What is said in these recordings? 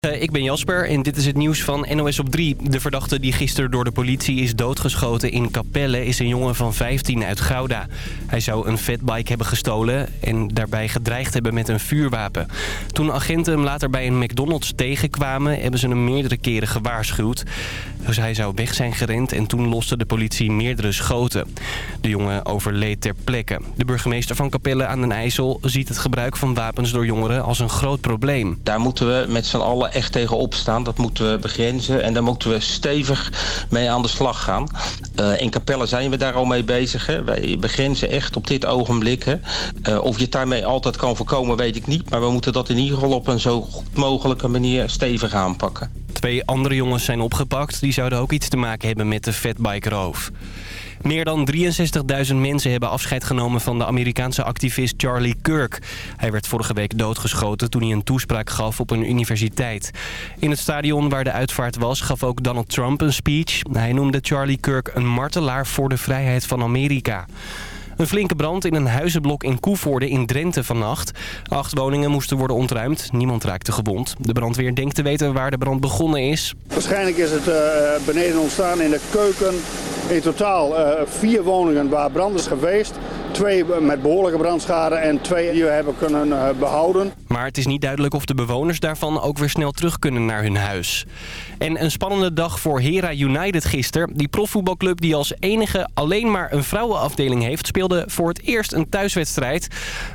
Eh, ik ben Jasper en dit is het nieuws van NOS op 3. De verdachte die gisteren door de politie is doodgeschoten in Capelle... is een jongen van 15 uit Gouda. Hij zou een fatbike hebben gestolen en daarbij gedreigd hebben met een vuurwapen. Toen agenten hem later bij een McDonald's tegenkwamen... hebben ze hem meerdere keren gewaarschuwd. Dus hij zou weg zijn gerend en toen loste de politie meerdere schoten. De jongen overleed ter plekke. De burgemeester van Capelle aan den IJssel ziet het gebruik van wapens door jongeren als een groot probleem. Daar moeten we met z'n allen echt tegen opstaan. Dat moeten we begrenzen en daar moeten we stevig mee aan de slag gaan. Uh, in Capelle zijn we daar al mee bezig. Hè. Wij begrenzen echt op dit ogenblik. Hè. Uh, of je het daarmee altijd kan voorkomen weet ik niet. Maar we moeten dat in ieder geval op een zo goed mogelijke manier stevig aanpakken. Twee andere jongens zijn opgepakt. Die zouden ook iets te maken hebben met de fatbike roof. Meer dan 63.000 mensen hebben afscheid genomen van de Amerikaanse activist Charlie Kirk. Hij werd vorige week doodgeschoten toen hij een toespraak gaf op een universiteit. In het stadion waar de uitvaart was gaf ook Donald Trump een speech. Hij noemde Charlie Kirk een martelaar voor de vrijheid van Amerika. Een flinke brand in een huizenblok in Koevoorde in Drenthe vannacht. Acht woningen moesten worden ontruimd. Niemand raakte gewond. De brandweer denkt te weten waar de brand begonnen is. Waarschijnlijk is het uh, beneden ontstaan in de keuken. In totaal uh, vier woningen waar brand is geweest. Twee met behoorlijke brandschade en twee die we hebben kunnen uh, behouden. Maar het is niet duidelijk of de bewoners daarvan ook weer snel terug kunnen naar hun huis. En een spannende dag voor Hera United gisteren. Die profvoetbalclub die als enige alleen maar een vrouwenafdeling heeft... speelde voor het eerst een thuiswedstrijd.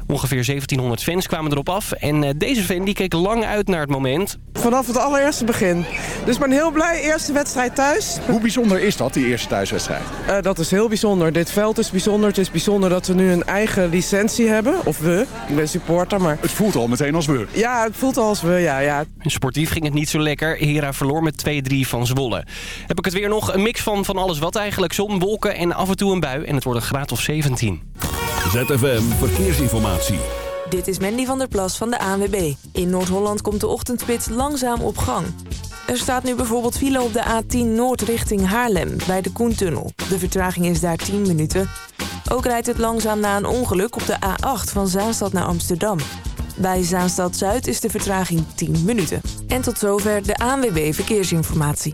Ongeveer 1700 fans kwamen erop af. En uh, deze fan die keek lang uit naar het moment. Vanaf het allereerste begin. Dus ik ben heel blij. Eerste wedstrijd thuis. Hoe bijzonder is dat, die eerste thuiswedstrijd? Uh, dat is heel bijzonder. Dit veld is bijzonder. Het is bijzonder dat we nu een eigen licentie hebben. Of we. Ik ben supporter, maar... Het voelt al meteen als we. Ja, het voelt al als we, ja. ja. Sportief ging het niet zo lekker. Hera verloor met 2-3 van Zwolle. Heb ik het weer nog. Een mix van van alles wat eigenlijk. Zon, wolken en af en toe een bui. En het wordt een graad of 17. ZFM Verkeersinformatie. Dit is Mandy van der Plas van de ANWB. In Noord-Holland komt de ochtendspits langzaam op gang. Er staat nu bijvoorbeeld file op de A10 Noord richting Haarlem, bij de Koentunnel. De vertraging is daar 10 minuten. Ook rijdt het langzaam na een ongeluk op de A8 van Zaanstad naar Amsterdam. Bij Zaanstad Zuid is de vertraging 10 minuten. En tot zover de ANWB Verkeersinformatie.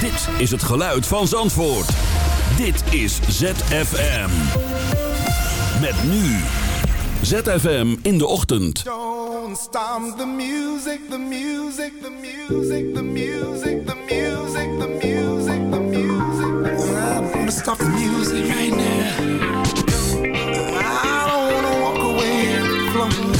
Dit is het geluid van Zandvoort. Dit is ZFM. Met nu... ZFM in de ochtend. Don't stop the music, the music, the music, the music, the music, the music, the music. I'm gonna stop the music right now. I don't wanna walk away from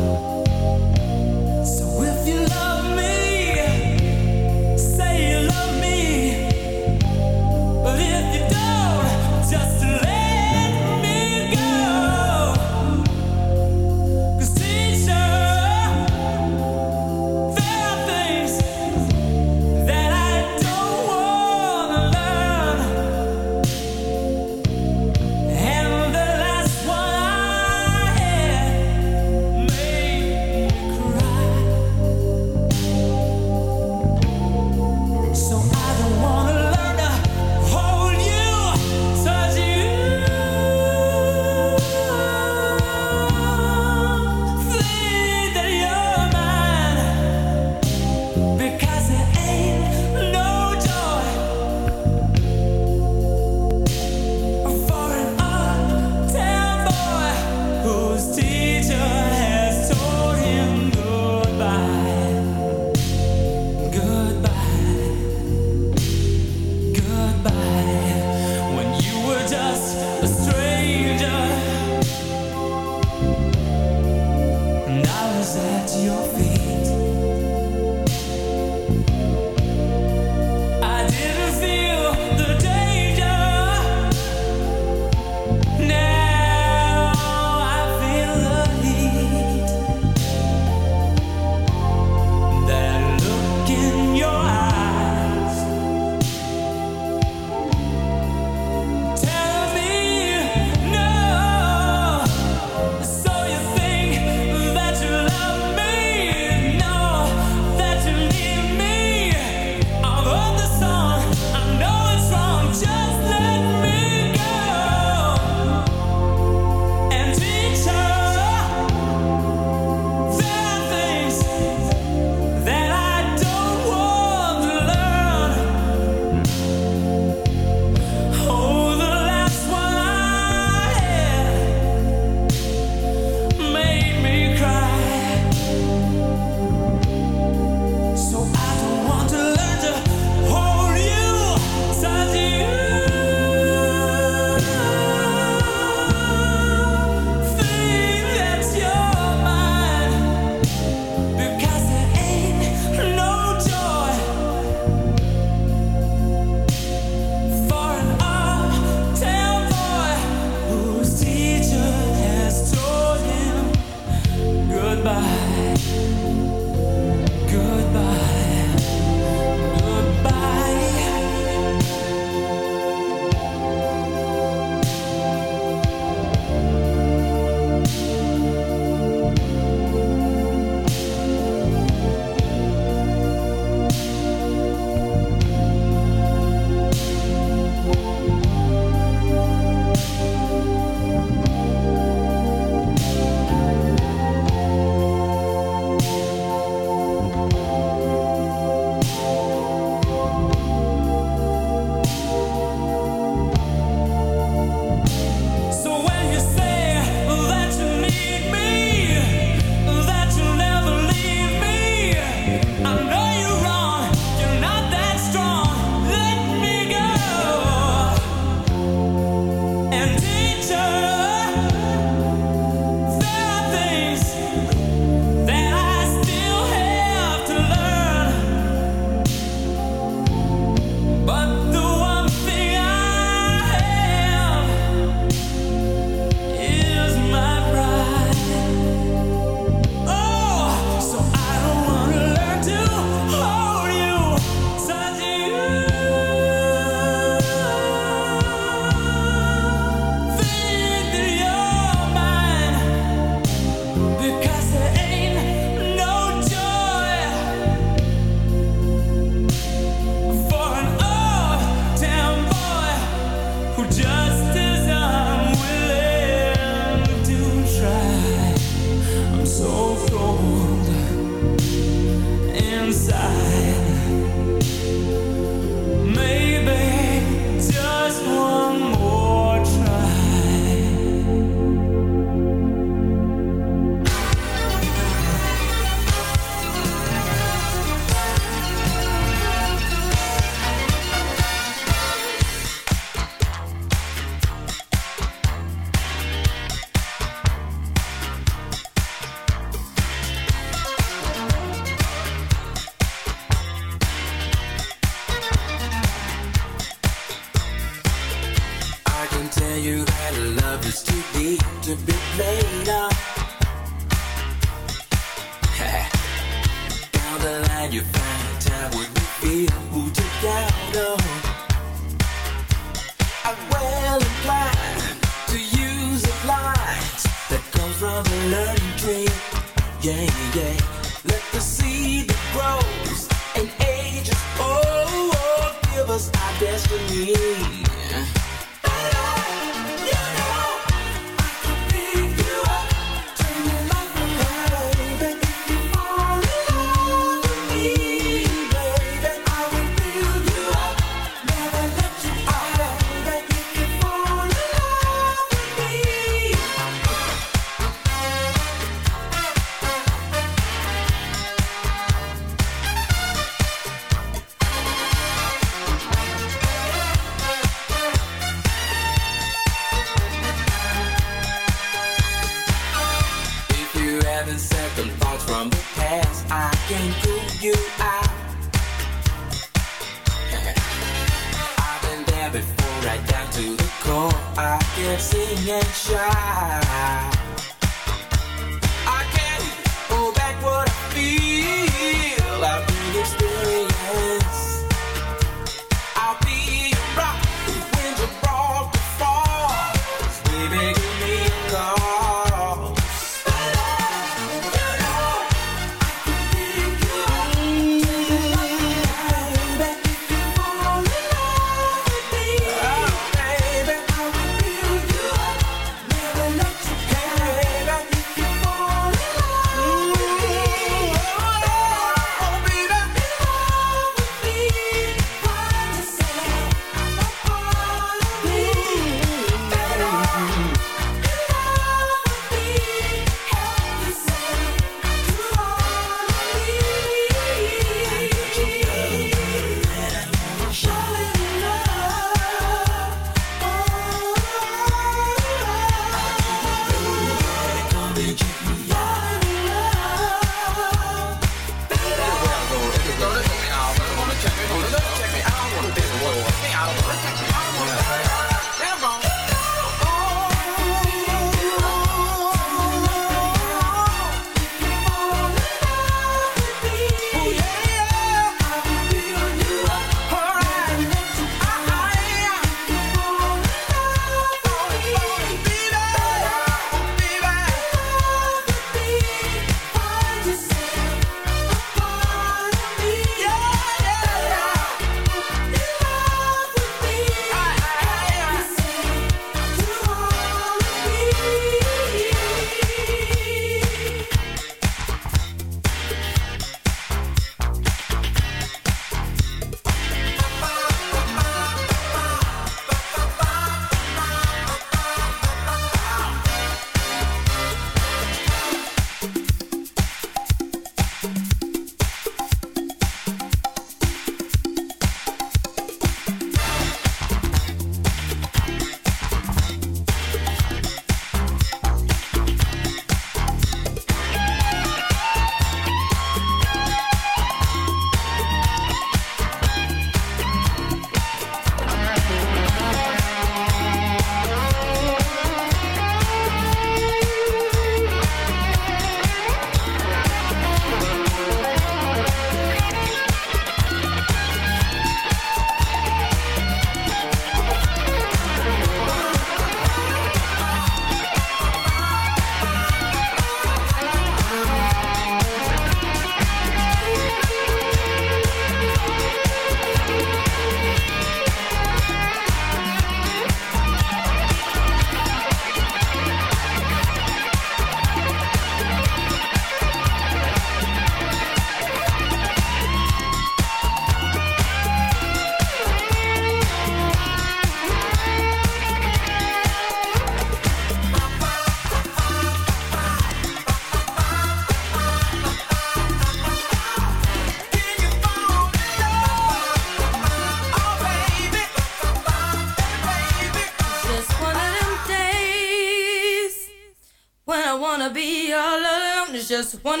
just one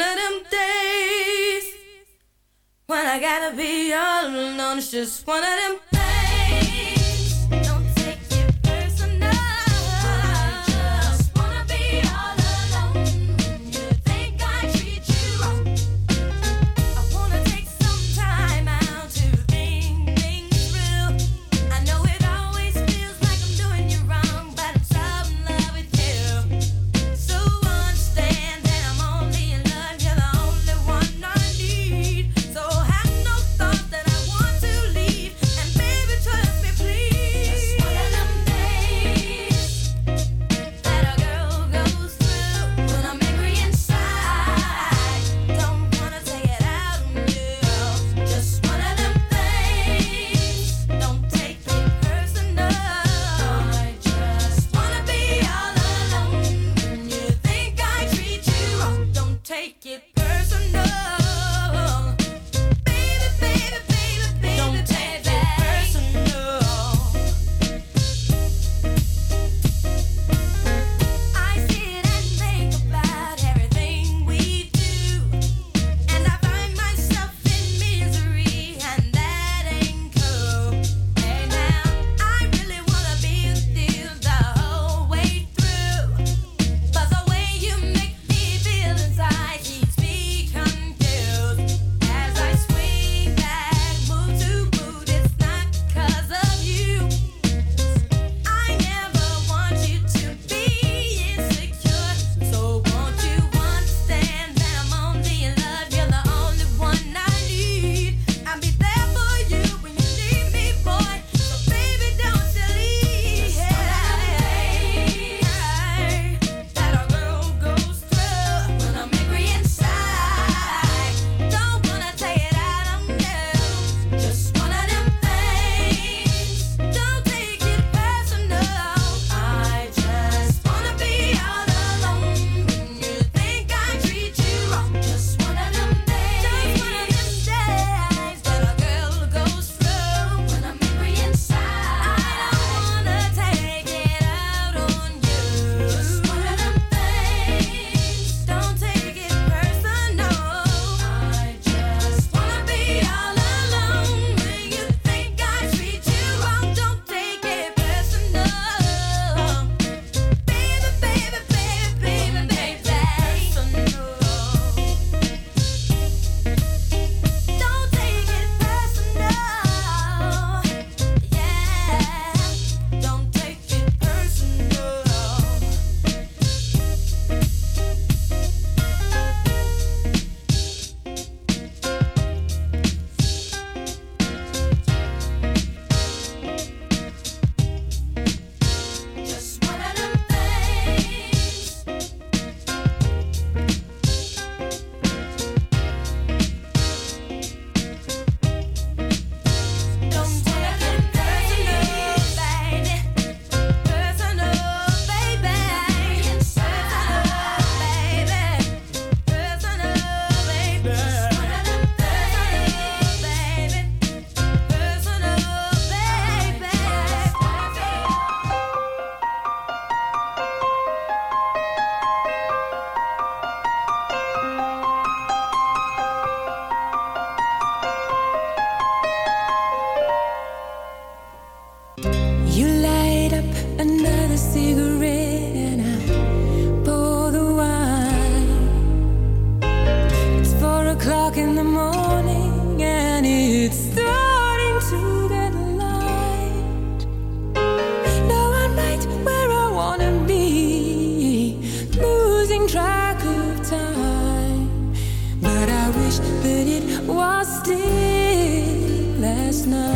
but it was still last night.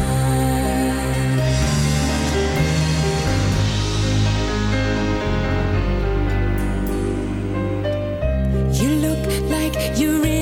You look like you. Really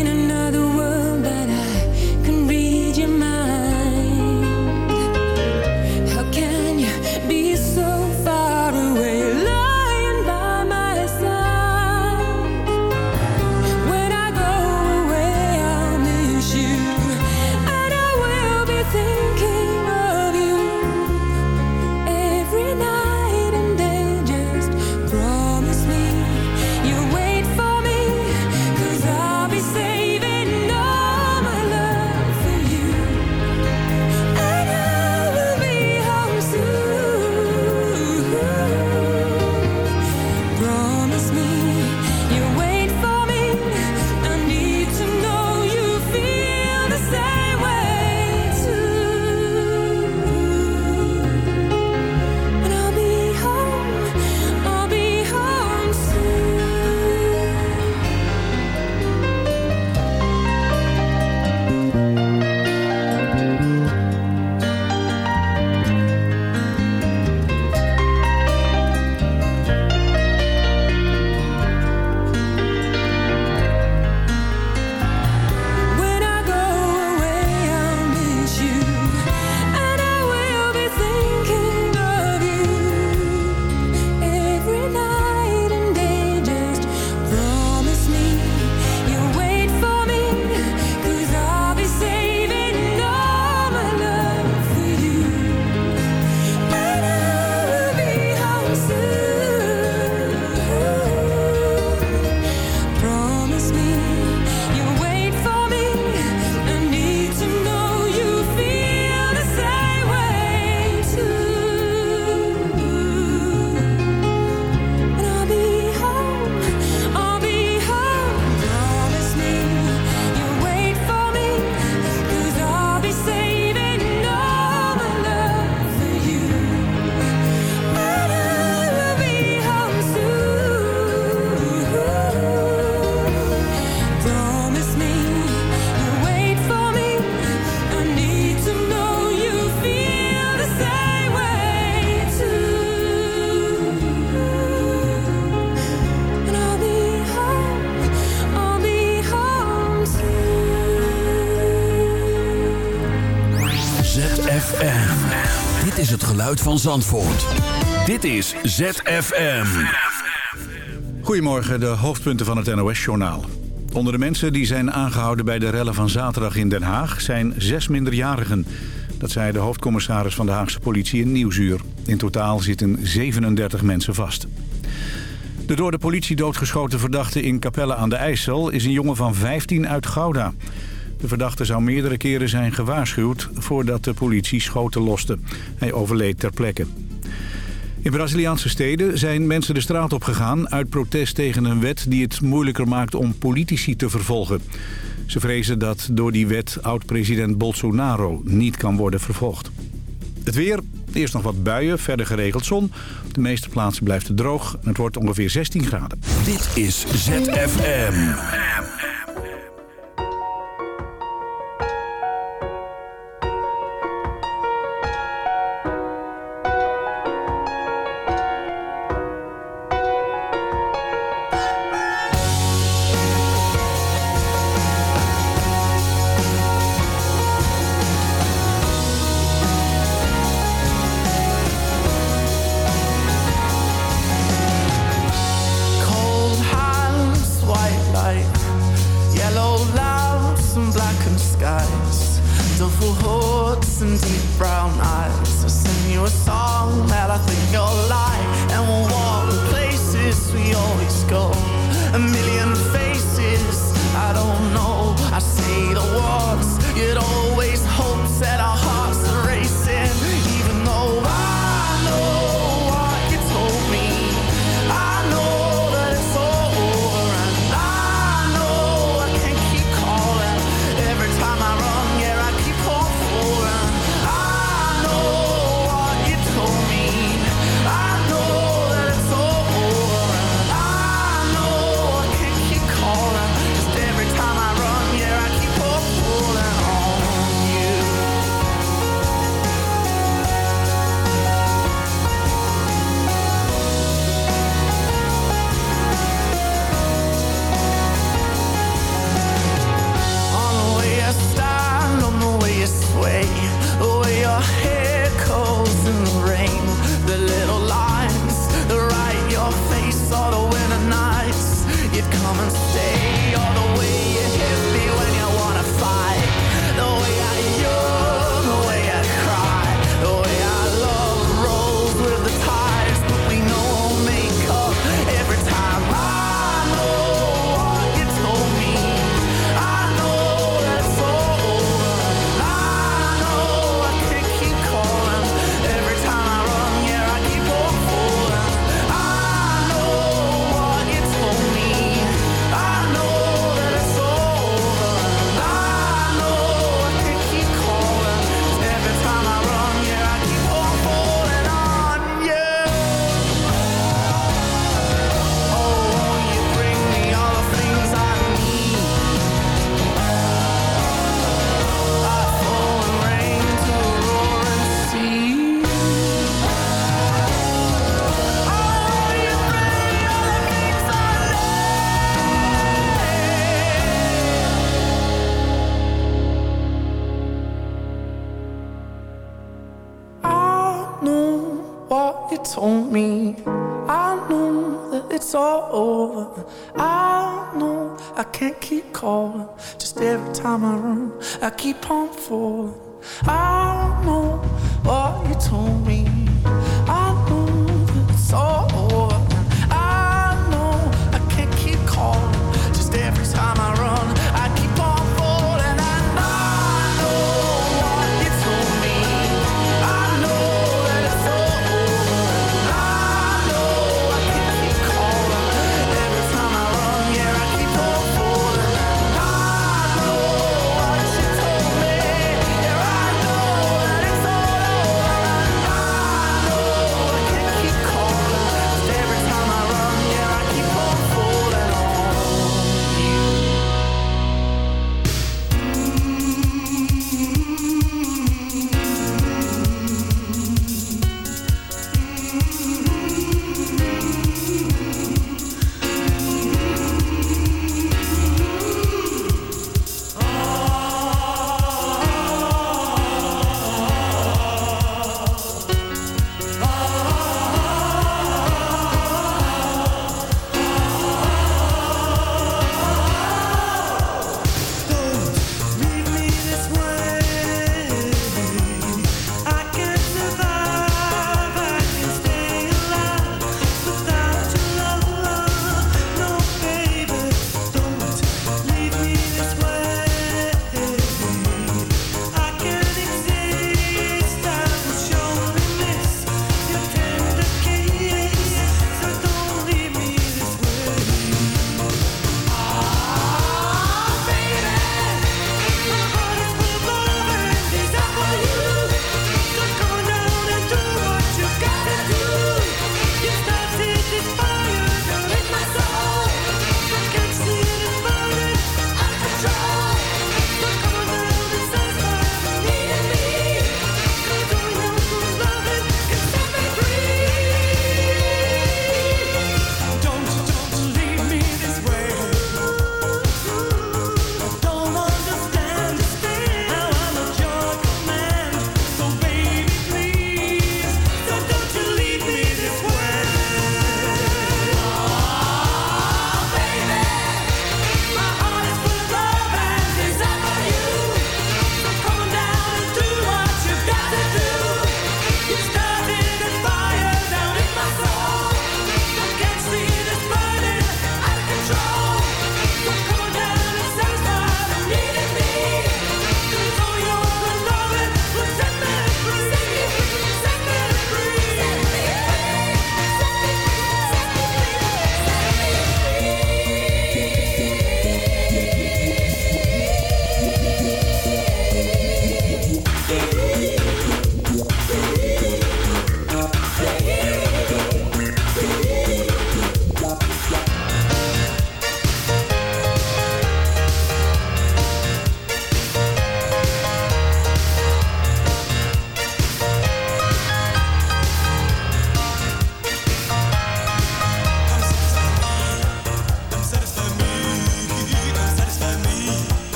van Zandvoort. Dit is ZFM. Goedemorgen, de hoofdpunten van het NOS-journaal. Onder de mensen die zijn aangehouden bij de rellen van zaterdag in Den Haag... zijn zes minderjarigen. Dat zei de hoofdcommissaris van de Haagse politie in Nieuwsuur. In totaal zitten 37 mensen vast. De door de politie doodgeschoten verdachte in Capelle aan de IJssel... is een jongen van 15 uit Gouda. De verdachte zou meerdere keren zijn gewaarschuwd voordat de politie schoten loste. Hij overleed ter plekke. In Braziliaanse steden zijn mensen de straat op gegaan uit protest tegen een wet die het moeilijker maakt om politici te vervolgen. Ze vrezen dat door die wet oud-president Bolsonaro niet kan worden vervolgd. Het weer, eerst nog wat buien, verder geregeld zon. Op de meeste plaatsen blijft het droog en het wordt ongeveer 16 graden. Dit is ZFM.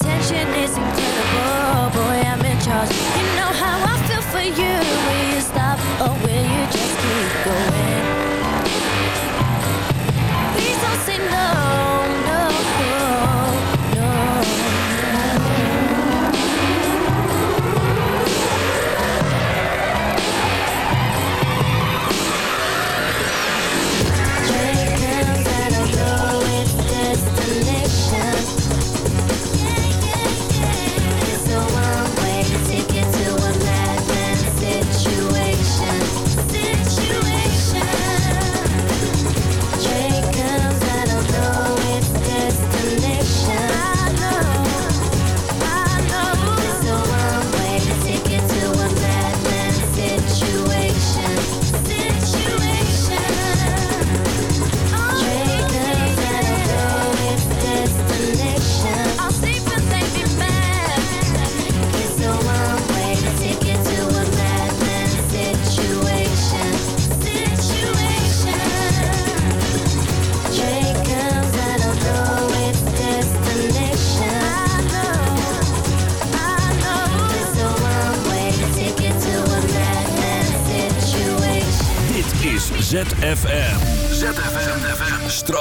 attention is.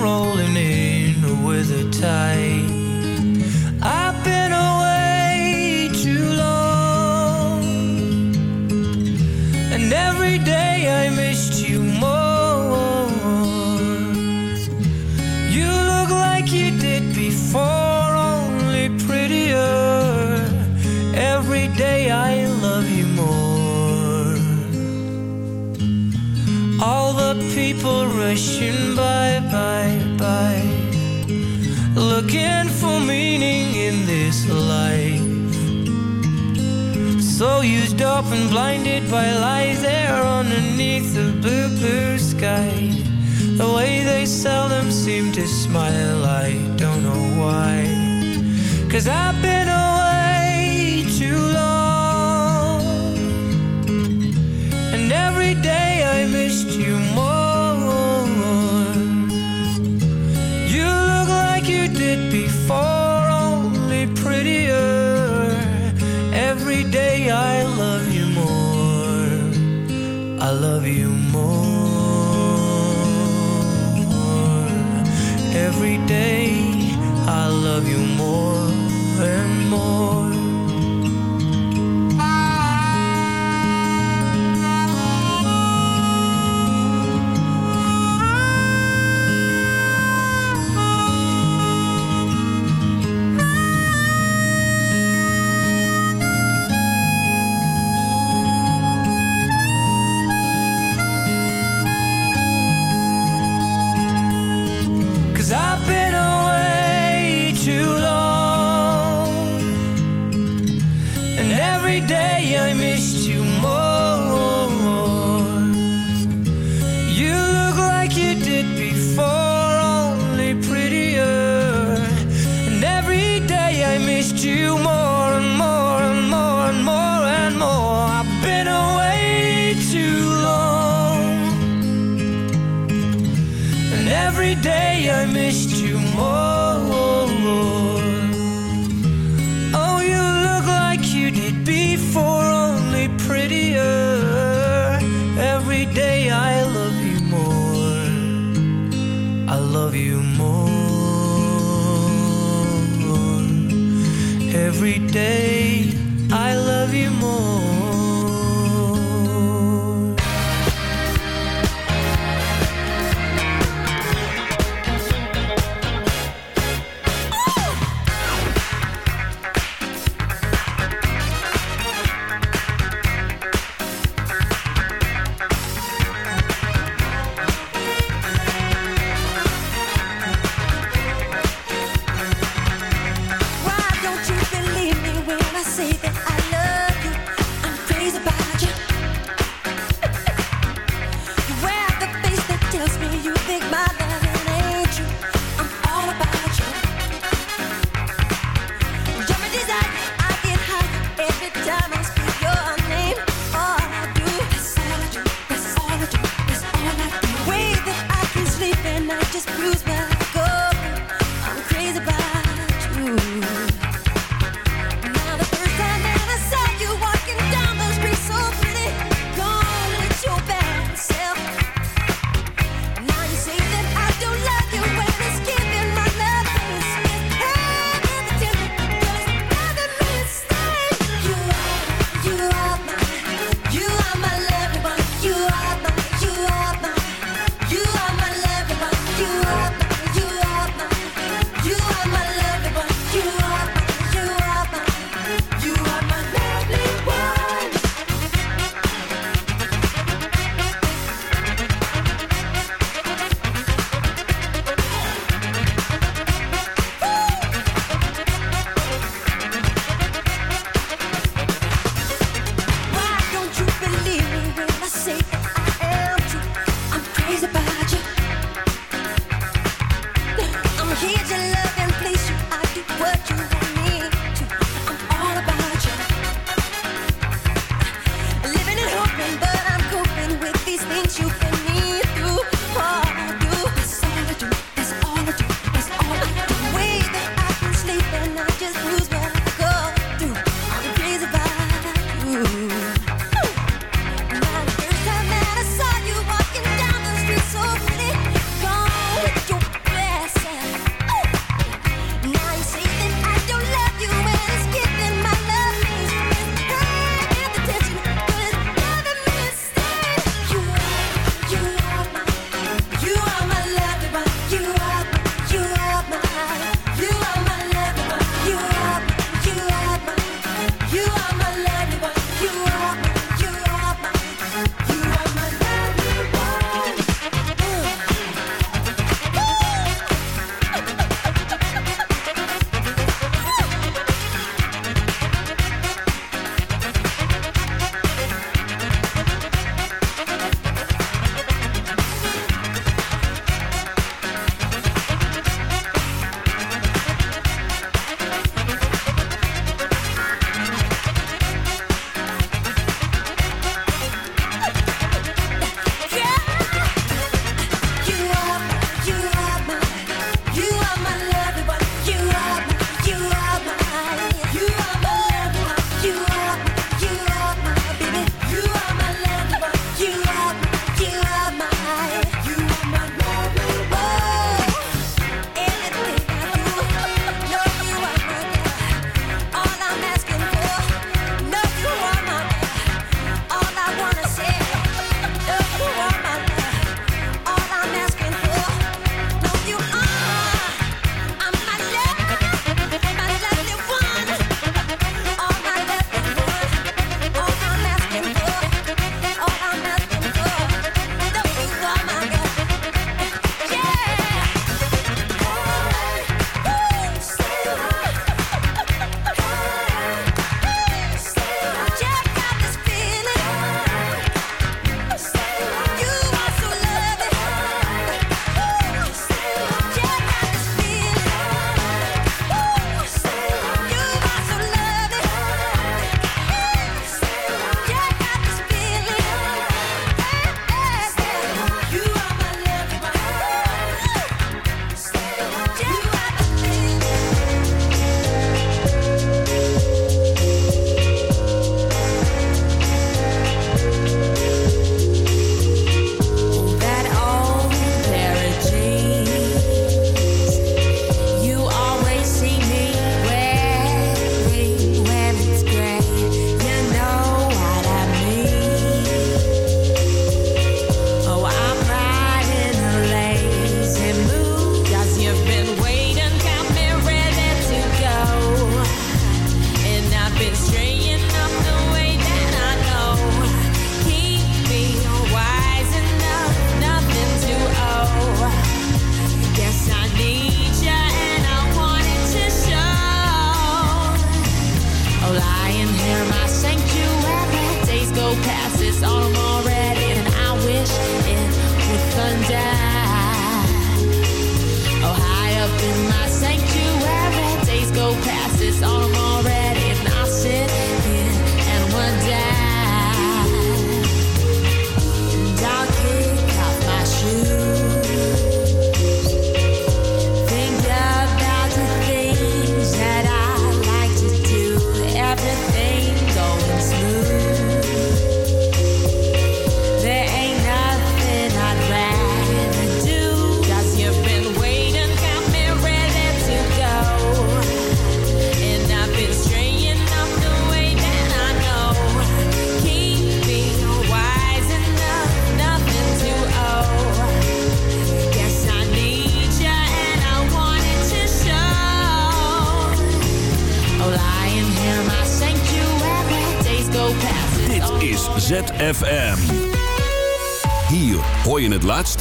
rolling in with a tide. wishing bye, bye, bye. Looking for meaning in this life. So used up and blinded by lies there underneath the blue, blue sky. The way they seldom seem to smile, I don't know why. Cause I've been every day.